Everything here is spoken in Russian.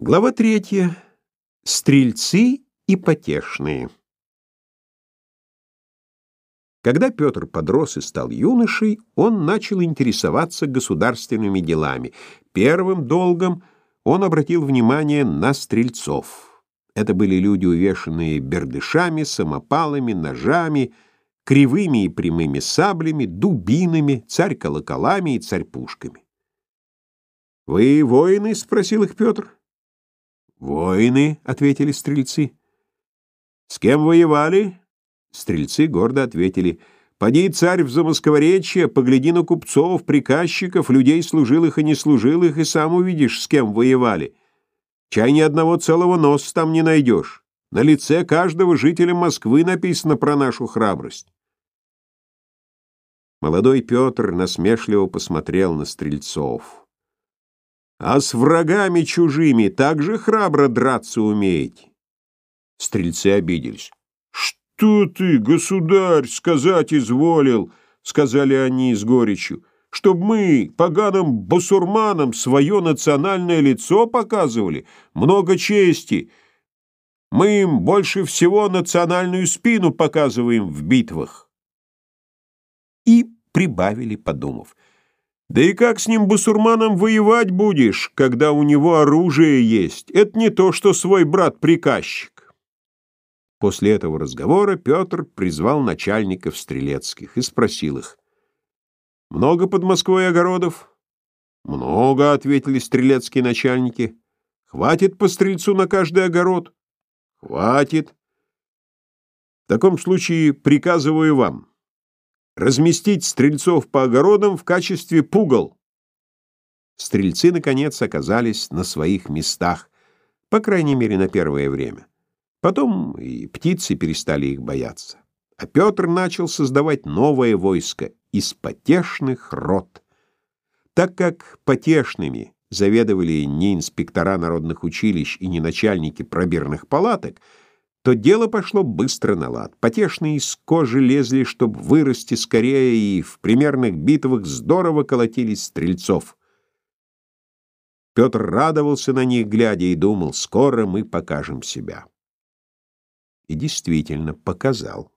Глава третья. Стрельцы и потешные. Когда Петр подрос и стал юношей, он начал интересоваться государственными делами. Первым долгом он обратил внимание на стрельцов. Это были люди, увешанные бердышами, самопалами, ножами, кривыми и прямыми саблями, дубинами, царь-колоколами и царь-пушками. «Вы воины?» — спросил их Петр. «Воины», — ответили стрельцы. «С кем воевали?» Стрельцы гордо ответили. «Поди, царь, в Замоскворечье, погляди на купцов, приказчиков, людей служилых и неслужилых, и сам увидишь, с кем воевали. Чай ни одного целого носа там не найдешь. На лице каждого жителя Москвы написано про нашу храбрость». Молодой Петр насмешливо посмотрел на стрельцов. А с врагами чужими так же храбро драться умеете. Стрельцы обиделись. «Что ты, государь, сказать изволил?» — сказали они с горечью. «Чтоб мы, поганым басурманам, свое национальное лицо показывали? Много чести. Мы им больше всего национальную спину показываем в битвах». И прибавили, подумав. Да и как с ним, бусурманом, воевать будешь, когда у него оружие есть? Это не то, что свой брат-приказчик. После этого разговора Петр призвал начальников стрелецких и спросил их. «Много под Москвой огородов?» «Много», — ответили стрелецкие начальники. «Хватит по стрельцу на каждый огород?» «Хватит». «В таком случае приказываю вам разместить стрельцов по огородам в качестве пугал. Стрельцы, наконец, оказались на своих местах, по крайней мере, на первое время. Потом и птицы перестали их бояться. А Петр начал создавать новое войско из потешных рот. Так как потешными заведовали не инспектора народных училищ и не начальники пробирных палаток, то дело пошло быстро на лад. Потешные из кожи лезли, чтобы вырасти скорее, и в примерных битвах здорово колотились стрельцов. Петр радовался на них, глядя, и думал, скоро мы покажем себя. И действительно показал.